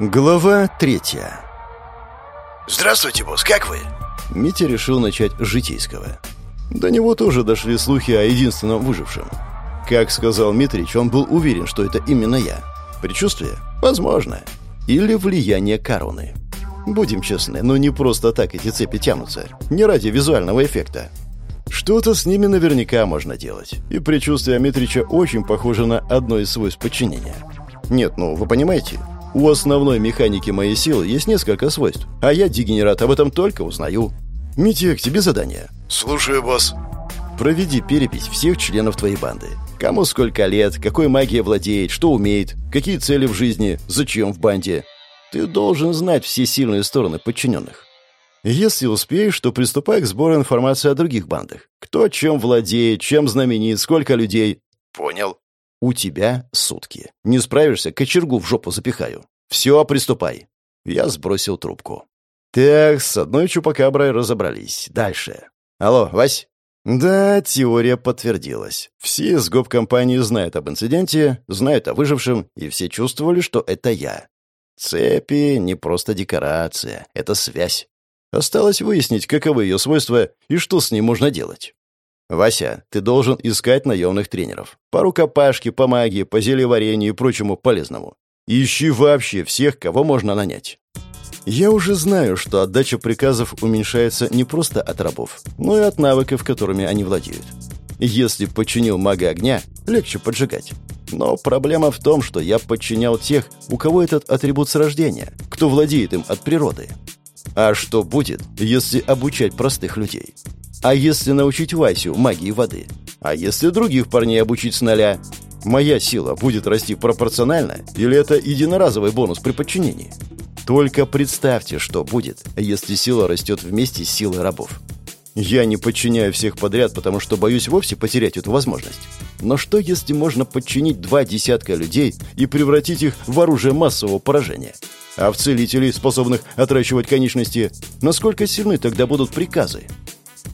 Глава третья. «Здравствуйте, босс, как вы?» Митя решил начать с житейского. До него тоже дошли слухи о единственном выжившем. Как сказал Митрич, он был уверен, что это именно я. Предчувствие? Возможно. Или влияние короны. Будем честны, но не просто так эти цепи тянутся. Не ради визуального эффекта. Что-то с ними наверняка можно делать. И предчувствие Митрича очень похоже на одно из свойств подчинения. Нет, ну, вы понимаете, у основной механики моей силы есть несколько свойств, а я, дегенерат, об этом только узнаю. Митя, к тебе задание. «Слушаю, босс». Проведи перепись всех членов твоей банды. Кому сколько лет, какой магией владеет, что умеет, какие цели в жизни, зачем в банде. Ты должен знать все сильные стороны подчиненных. Если успеешь, то приступай к сбору информации о других бандах. Кто чем владеет, чем знаменит, сколько людей. «Понял». У тебя сутки. Не справишься, кочергу в жопу запихаю. Все, приступай. Я сбросил трубку. Так, с одной чупакаброй разобрались. Дальше. Алло, Вась? Да, теория подтвердилась. Все из гоп-компании знают об инциденте, знают о выжившем, и все чувствовали, что это я. Цепи — не просто декорация, это связь. Осталось выяснить, каковы ее свойства и что с ней можно делать. «Вася, ты должен искать наемных тренеров. По рукопашке, по магии, по зельеварению и прочему полезному. Ищи вообще всех, кого можно нанять». Я уже знаю, что отдача приказов уменьшается не просто от рабов, но и от навыков, которыми они владеют. Если подчинил мага огня, легче поджигать. Но проблема в том, что я подчинял тех, у кого этот атрибут с рождения, кто владеет им от природы. А что будет, если обучать простых людей? А если научить Васю магии воды? А если других парней обучить с нуля? Моя сила будет расти пропорционально или это единоразовый бонус при подчинении? Только представьте, что будет, если сила растет вместе с силой рабов. Я не подчиняю всех подряд, потому что боюсь вовсе потерять эту возможность. Но что, если можно подчинить два десятка людей и превратить их в оружие массового поражения? А в целителей, способных отращивать конечности, насколько сильны тогда будут приказы?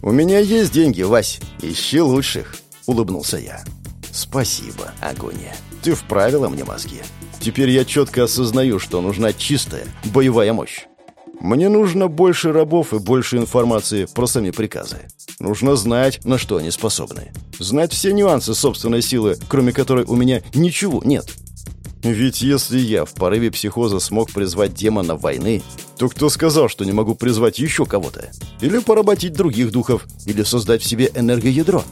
«У меня есть деньги, Вась. Ищи лучших», — улыбнулся я. «Спасибо, Агония. Ты вправила мне мозги. Теперь я четко осознаю, что нужна чистая боевая мощь. Мне нужно больше рабов и больше информации про сами приказы. Нужно знать, на что они способны. Знать все нюансы собственной силы, кроме которой у меня ничего нет. Ведь если я в порыве психоза смог призвать демона войны, то кто сказал, что не могу призвать еще кого-то? Или поработить других духов, или создать в себе энергоядро?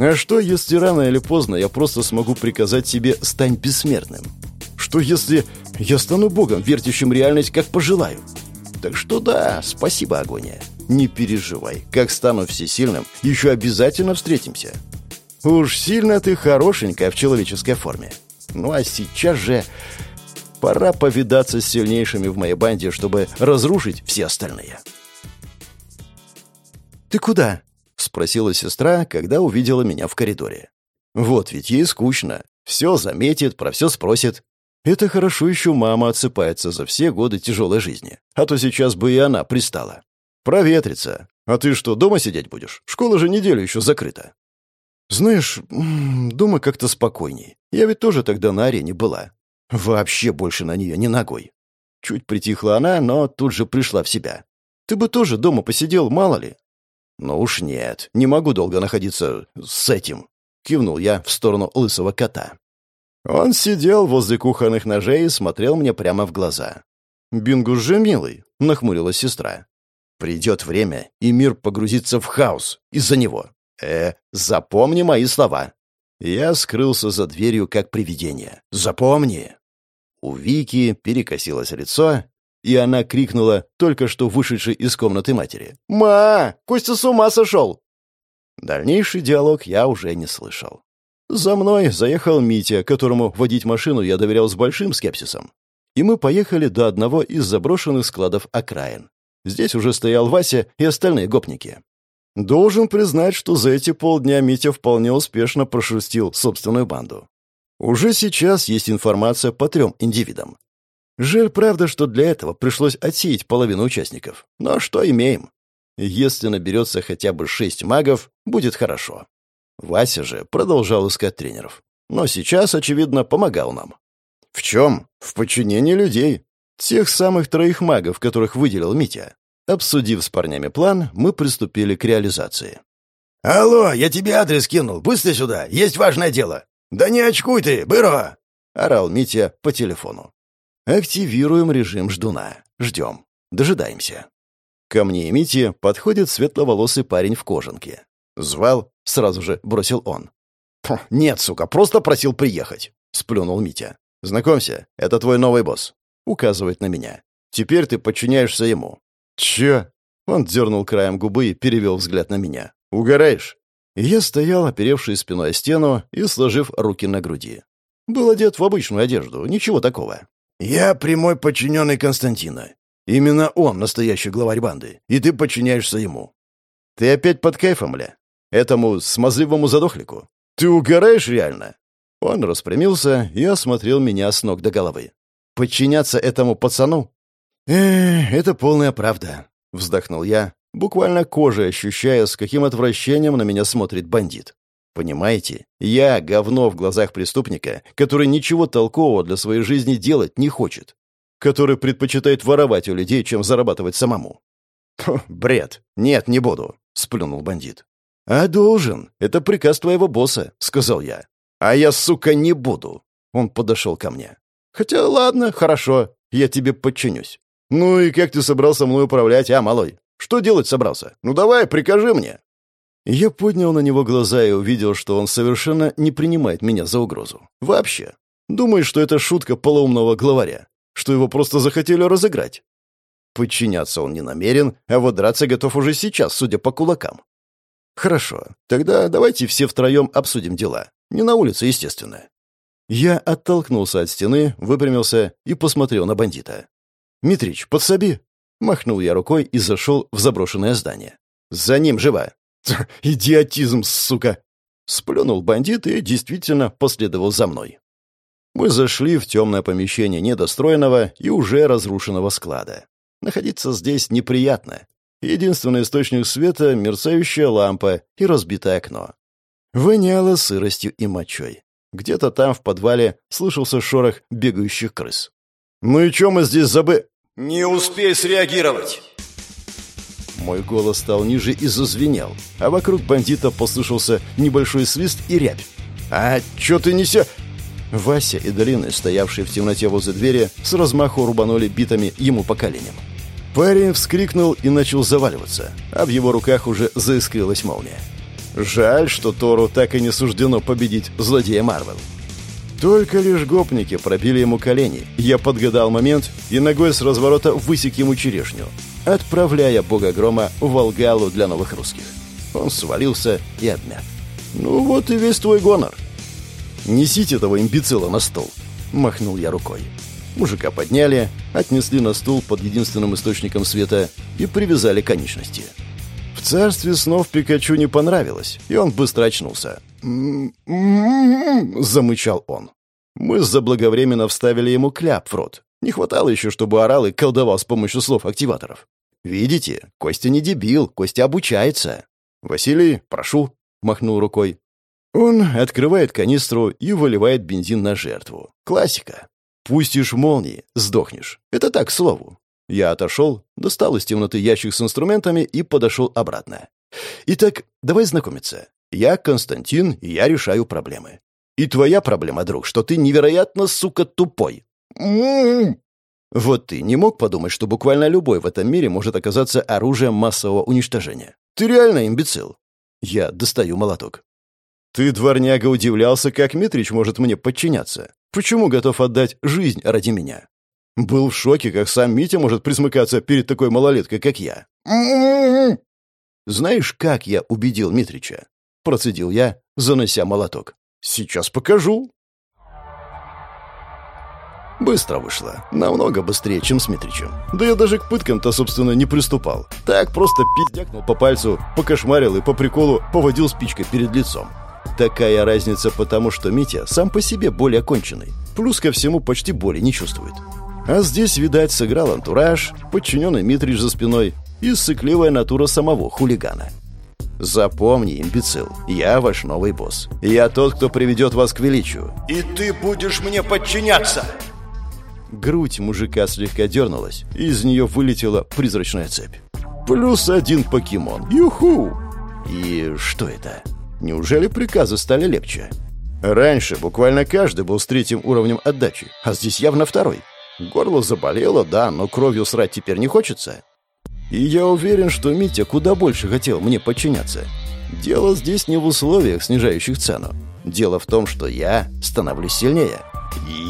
А что, если рано или поздно я просто смогу приказать себе «стань бессмертным»? Что, если я стану богом, вертящим реальность, как пожелаю? Так что да, спасибо, Агония. Не переживай, как стану всесильным, еще обязательно встретимся. Уж сильно ты хорошенькая в человеческой форме. Ну а сейчас же пора повидаться с сильнейшими в моей банде, чтобы разрушить все остальные. «Ты куда?» — спросила сестра, когда увидела меня в коридоре. «Вот ведь ей скучно. Все заметит, про все спросит. Это хорошо еще мама отсыпается за все годы тяжелой жизни. А то сейчас бы и она пристала. Проветрится. А ты что, дома сидеть будешь? Школа же неделю еще закрыта. Знаешь, дома как-то спокойней. Я ведь тоже тогда на арене была. Вообще больше на нее не ногой. Чуть притихла она, но тут же пришла в себя. Ты бы тоже дома посидел, мало ли. Ну уж нет, не могу долго находиться с этим. Кивнул я в сторону лысого кота. Он сидел возле кухонных ножей и смотрел мне прямо в глаза. «Бингус же милый», — нахмурилась сестра. «Придет время, и мир погрузится в хаос из-за него. Э, запомни мои слова». Я скрылся за дверью, как привидение. «Запомни!» У Вики перекосилось лицо, и она крикнула, только что вышедшей из комнаты матери. «Ма! Костя с ума сошел!» Дальнейший диалог я уже не слышал. За мной заехал Митя, которому водить машину я доверял с большим скепсисом. И мы поехали до одного из заброшенных складов окраин. Здесь уже стоял Вася и остальные гопники. Должен признать, что за эти полдня Митя вполне успешно прошерстил собственную банду. Уже сейчас есть информация по трем индивидам. Жаль, правда, что для этого пришлось отсеять половину участников. Но что имеем? Если наберется хотя бы шесть магов, будет хорошо. Вася же продолжал искать тренеров. Но сейчас, очевидно, помогал нам. В чем? В подчинении людей. Тех самых троих магов, которых выделил Митя. Обсудив с парнями план, мы приступили к реализации. «Алло, я тебе адрес кинул. Быстро сюда. Есть важное дело». «Да не очкуй ты, быро!» — орал Митя по телефону. «Активируем режим ждуна. Ждем. Дожидаемся». Ко мне и Мите подходит светловолосый парень в кожанке. «Звал?» — сразу же бросил он. «Нет, сука, просто просил приехать», — сплюнул Митя. «Знакомься, это твой новый босс», — указывает на меня. «Теперь ты подчиняешься ему». «Чё?» Он дернул краем губы и перевел взгляд на меня. «Угораешь?» Я стоял, оперевший спиной о стену и сложив руки на груди. Был одет в обычную одежду, ничего такого. «Я прямой подчиненный Константина. Именно он настоящий главарь банды, и ты подчиняешься ему». «Ты опять под кайфом, ля? Этому смазливому задохлику? Ты угораешь реально?» Он распрямился и осмотрел меня с ног до головы. «Подчиняться этому пацану?» «Эх, это полная правда», — вздохнул я, буквально кожей ощущая, с каким отвращением на меня смотрит бандит. Понимаете, я говно в глазах преступника, который ничего толкового для своей жизни делать не хочет, который предпочитает воровать у людей, чем зарабатывать самому. «Бред. Нет, не буду», — сплюнул бандит. «А должен. Это приказ твоего босса», — сказал я. «А я, сука, не буду». Он подошел ко мне. «Хотя, ладно, хорошо, я тебе подчинюсь». «Ну и как ты собрался мной управлять, а, малой? Что делать собрался? Ну давай, прикажи мне». Я поднял на него глаза и увидел, что он совершенно не принимает меня за угрозу. Вообще. Думает, что это шутка полоумного главаря, что его просто захотели разыграть. Подчиняться он не намерен, а вот драться готов уже сейчас, судя по кулакам. Хорошо, тогда давайте все втроем обсудим дела. Не на улице, естественно. Я оттолкнулся от стены, выпрямился и посмотрел на бандита. «Митрич, подсоби!» Махнул я рукой и зашел в заброшенное здание. «За ним живо!» «Идиотизм, сука!» Сплюнул бандит и действительно последовал за мной. Мы зашли в темное помещение недостроенного и уже разрушенного склада. Находиться здесь неприятно. Единственный источник света — мерцающая лампа и разбитое окно. Воняло сыростью и мочой. Где-то там, в подвале, слышался шорох бегающих крыс. «Ну и чё мы здесь забы...» «Не успей среагировать!» Мой голос стал ниже и зазвенел, а вокруг бандита послышался небольшой свист и рябь. «А чё ты неся?» Вася и Долины, стоявшие в темноте возле двери, с размаху рубанули битами ему по коленям. Парень вскрикнул и начал заваливаться, а в его руках уже заискрилась молния. Жаль, что Тору так и не суждено победить злодея Марвел. Только лишь гопники пробили ему колени. Я подгадал момент и ногой с разворота высек ему черешню, отправляя бога грома в Волгалу для новых русских. Он свалился и обмяк. «Ну вот и весь твой гонор». «Несите этого имбецила на стол», — махнул я рукой. Мужика подняли, отнесли на стул под единственным источником света и привязали конечности. В царстве снов Пикачу не понравилось, и он быстро очнулся. замычал он. Мы заблаговременно вставили ему кляп в рот. Не хватало еще, чтобы орал и колдовал с помощью слов-активаторов. «Видите, Костя не дебил, Костя обучается». «Василий, прошу», — махнул рукой. Он открывает канистру и выливает бензин на жертву. Классика. «Пустишь молнии, сдохнешь». Это так, к слову. Я отошел, достал из темноты ящик с инструментами и подошел обратно. Итак, давай знакомиться. Я Константин, и я решаю проблемы. И твоя проблема, друг, что ты невероятно, сука, тупой. Вот ты не мог подумать, что буквально любой в этом мире может оказаться оружием массового уничтожения. Ты реально имбецил. Я достаю молоток. Ты, дворняга, удивлялся, как Митрич может мне подчиняться. Почему готов отдать жизнь ради меня? Был в шоке, как сам Митя может присмыкаться перед такой малолеткой, как я. «Знаешь, как я убедил Митрича?» Процедил я, занося молоток. «Сейчас покажу». Быстро вышло. Намного быстрее, чем с Митричем. Да я даже к пыткам-то, собственно, не приступал. Так просто пиздякнул по пальцу, покошмарил и по приколу поводил спичкой перед лицом. Такая разница потому, что Митя сам по себе более конченый. Плюс ко всему почти боли не чувствует. А здесь, видать, сыграл антураж, подчиненный Митрич за спиной и сыкливая натура самого хулигана. Запомни, имбецил, я ваш новый босс. Я тот, кто приведет вас к величию. И ты будешь мне подчиняться. Грудь мужика слегка дернулась, и из нее вылетела призрачная цепь. Плюс один покемон. Юху! И что это? Неужели приказы стали легче? Раньше буквально каждый был с третьим уровнем отдачи, а здесь явно второй. Горло заболело, да, но кровью срать теперь не хочется. И я уверен, что Митя куда больше хотел мне подчиняться. Дело здесь не в условиях, снижающих цену. Дело в том, что я становлюсь сильнее.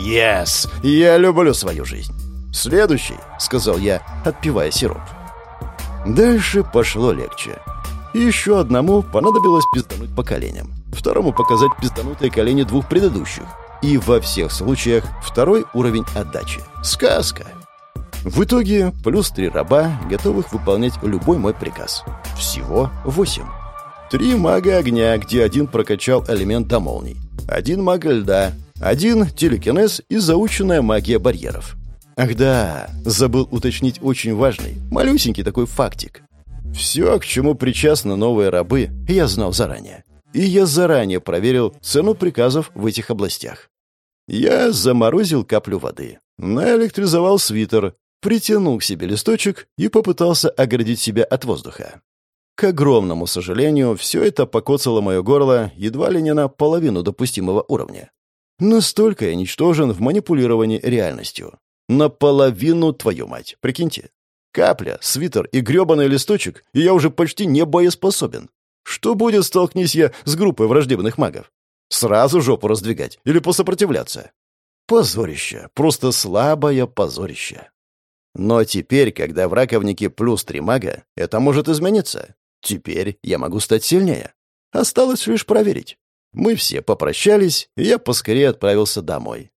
«Yes! Я люблю свою жизнь!» «Следующий», — сказал я, отпивая сироп. Дальше пошло легче. Еще одному понадобилось пиздануть по коленям. Второму показать пизданутые колени двух предыдущих. И во всех случаях второй уровень отдачи. Сказка. В итоге плюс три раба, готовых выполнять любой мой приказ. Всего восемь. Три мага огня, где один прокачал элемент до молний. Один маг льда, один телекинез и заученная магия барьеров. Ах да, забыл уточнить очень важный, малюсенький такой фактик. Все, к чему причастны новые рабы, я знал заранее. И я заранее проверил цену приказов в этих областях. Я заморозил каплю воды, наэлектризовал свитер, притянул к себе листочек и попытался оградить себя от воздуха. К огромному сожалению, все это покоцало мое горло едва ли не на половину допустимого уровня. Настолько я ничтожен в манипулировании реальностью. Наполовину, твою мать, прикиньте. Капля, свитер и грёбаный листочек, и я уже почти не боеспособен. Что будет, столкнись я с группой враждебных магов? Сразу жопу раздвигать или посопротивляться? Позорище, просто слабое позорище. Но теперь, когда в раковнике плюс три мага, это может измениться. Теперь я могу стать сильнее. Осталось лишь проверить. Мы все попрощались, и я поскорее отправился домой.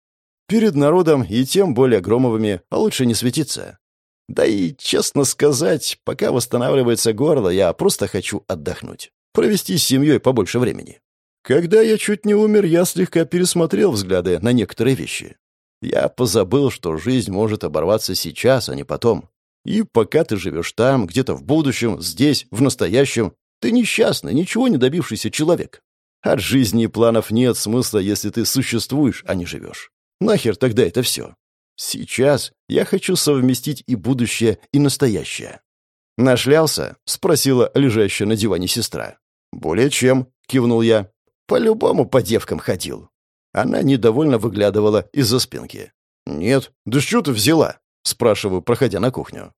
Перед народом и тем более Громовыми а лучше не светиться. Да и, честно сказать, пока восстанавливается горло, я просто хочу отдохнуть. Провести с семьей побольше времени. Когда я чуть не умер, я слегка пересмотрел взгляды на некоторые вещи. Я позабыл, что жизнь может оборваться сейчас, а не потом. И пока ты живешь там, где-то в будущем, здесь, в настоящем, ты несчастный, ничего не добившийся человек. От жизни и планов нет смысла, если ты существуешь, а не живешь. Нахер тогда это все? Сейчас я хочу совместить и будущее, и настоящее. «Нашлялся?» — спросила лежащая на диване сестра. «Более чем», — кивнул я. «По-любому по девкам ходил». Она недовольно выглядывала из-за спинки. «Нет, да что ты взяла?» — спрашиваю, проходя на кухню.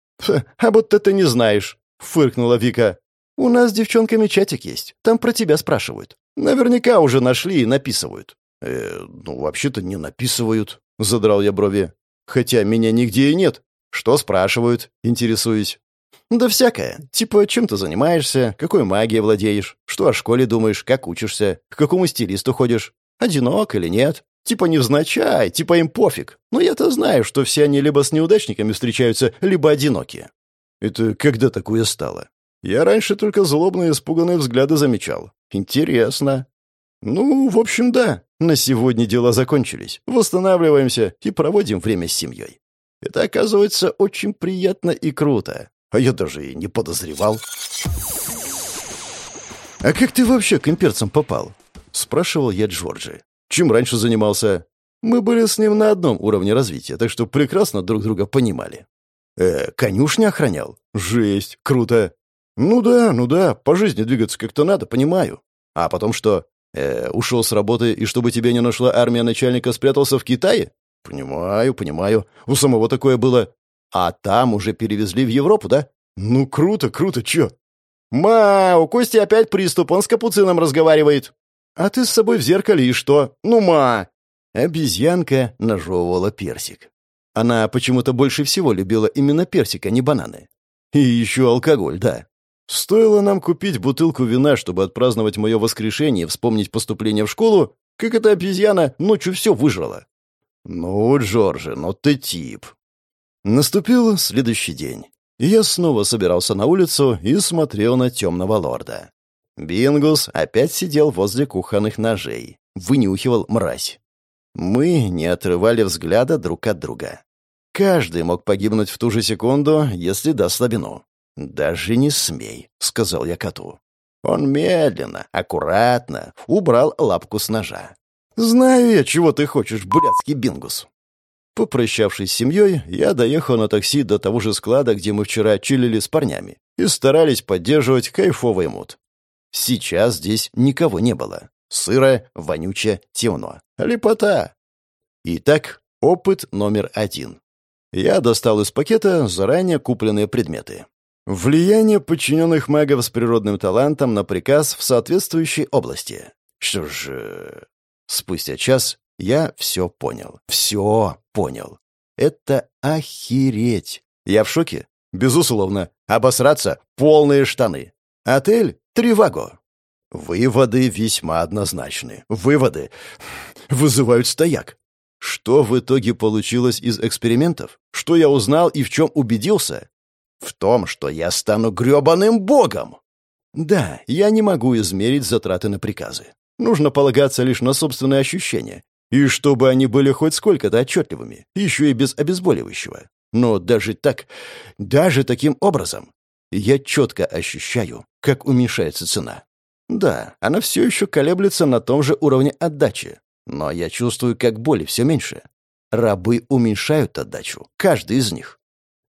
«А будто ты не знаешь», — фыркнула Вика. «У нас с девчонками чатик есть. Там про тебя спрашивают. Наверняка уже нашли и написывают». «Э, ну, вообще-то не написывают», — задрал я брови. «Хотя меня нигде и нет. Что спрашивают?» — интересуюсь. «Да всякое. Типа, чем ты занимаешься, какой магией владеешь, что о школе думаешь, как учишься, к какому стилисту ходишь, одинок или нет. Типа невзначай, типа им пофиг. Но я-то знаю, что все они либо с неудачниками встречаются, либо одиноки». «Это когда такое стало?» «Я раньше только злобные испуганные взгляды замечал. Интересно». «Ну, в общем, да. На сегодня дела закончились. Восстанавливаемся и проводим время с семьей. Это, оказывается, очень приятно и круто. А я даже и не подозревал. «А как ты вообще к имперцам попал?» — спрашивал я Джорджи. «Чем раньше занимался?» Мы были с ним на одном уровне развития, так что прекрасно друг друга понимали. «Э, конюшня охранял? Жесть, круто!» «Ну да, ну да, по жизни двигаться как-то надо, понимаю. А потом что? Э, ушел с работы, и чтобы тебя не нашла армия начальника, спрятался в Китае? Понимаю, понимаю. У самого такое было. А там уже перевезли в Европу, да? Ну, круто, круто, чё? Ма, у Кости опять приступ, он с капуцином разговаривает. А ты с собой в зеркале и что? Ну, ма! Обезьянка нажевывала персик. Она почему-то больше всего любила именно персик, а не бананы. И еще алкоголь, да. Стоило нам купить бутылку вина, чтобы отпраздновать мое воскрешение и вспомнить поступление в школу, как эта обезьяна ночью все выжрала. Ну, Джорджи, ну ты тип. Наступил следующий день. Я снова собирался на улицу и смотрел на темного лорда. Бингус опять сидел возле кухонных ножей, вынюхивал мразь. Мы не отрывали взгляда друг от друга. Каждый мог погибнуть в ту же секунду, если даст слабину. «Даже не смей», — сказал я коту. Он медленно, аккуратно убрал лапку с ножа. «Знаю я, чего ты хочешь, блядский бингус». Попрощавшись с семьей, я доехал на такси до того же склада, где мы вчера чилили с парнями, и старались поддерживать кайфовый мут. Сейчас здесь никого не было. Сыро, вонюче, темно. Лепота. Итак, опыт номер один. Я достал из пакета заранее купленные предметы. Влияние подчиненных магов с природным талантом на приказ в соответствующей области. Что ж... Спустя час я все понял. Все понял. Это охереть. Я в шоке? Безусловно. Обосраться — полные штаны. Отель — Триваго. Выводы весьма однозначны. Выводы вызывают стояк. Что в итоге получилось из экспериментов? Что я узнал и в чем убедился? В том, что я стану грёбаным богом. Да, я не могу измерить затраты на приказы. Нужно полагаться лишь на собственные ощущения. И чтобы они были хоть сколько-то отчетливыми, еще и без обезболивающего. Но даже так, даже таким образом, я четко ощущаю, как уменьшается цена. Да, она все еще колеблется на том же уровне отдачи, но я чувствую, как боли все меньше. Рабы уменьшают отдачу, каждый из них.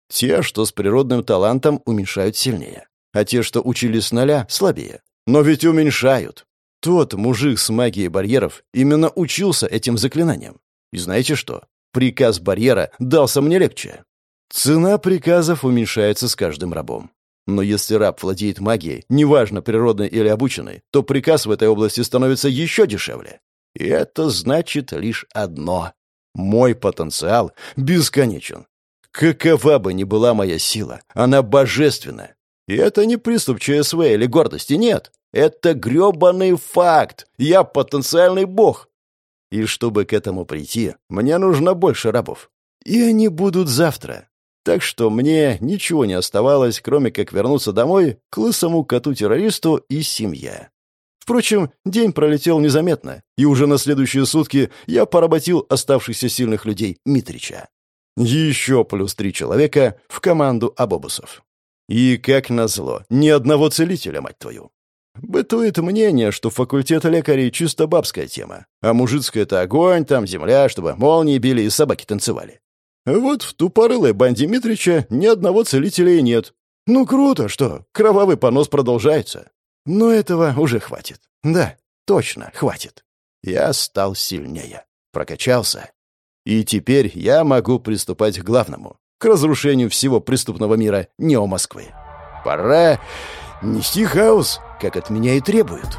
Те, что с природным талантом, уменьшают сильнее, а те, что учились с нуля, слабее. Но ведь уменьшают. Тот мужик с магией барьеров именно учился этим заклинаниям. И знаете что? Приказ барьера дался мне легче. Цена приказов уменьшается с каждым рабом. Но если раб владеет магией, неважно, природной или обученной, то приказ в этой области становится еще дешевле. И это значит лишь одно. Мой потенциал бесконечен. Какова бы ни была моя сила, она божественна. И это не приступ ЧСВ или гордости, нет. Это грёбаный факт. Я потенциальный бог. И чтобы к этому прийти, мне нужно больше рабов. И они будут завтра. Так что мне ничего не оставалось, кроме как вернуться домой к лысому коту-террористу и семье. Впрочем, день пролетел незаметно, и уже на следующие сутки я поработил оставшихся сильных людей Митрича. Еще плюс три человека в команду абобусов. И, как назло, ни одного целителя, мать твою. Бытует мнение, что факультет лекарей чисто бабская тема, а мужицкая — это огонь, там земля, чтобы молнии били и собаки танцевали. Вот в тупорылой банде Митрича ни одного целителя и нет. Ну круто, что кровавый понос продолжается. Но этого уже хватит. Да, точно, хватит. Я стал сильнее, прокачался. И теперь я могу приступать к главному, к разрушению всего преступного мира Нео-Москвы. Пора нести хаос, как от меня и требуют.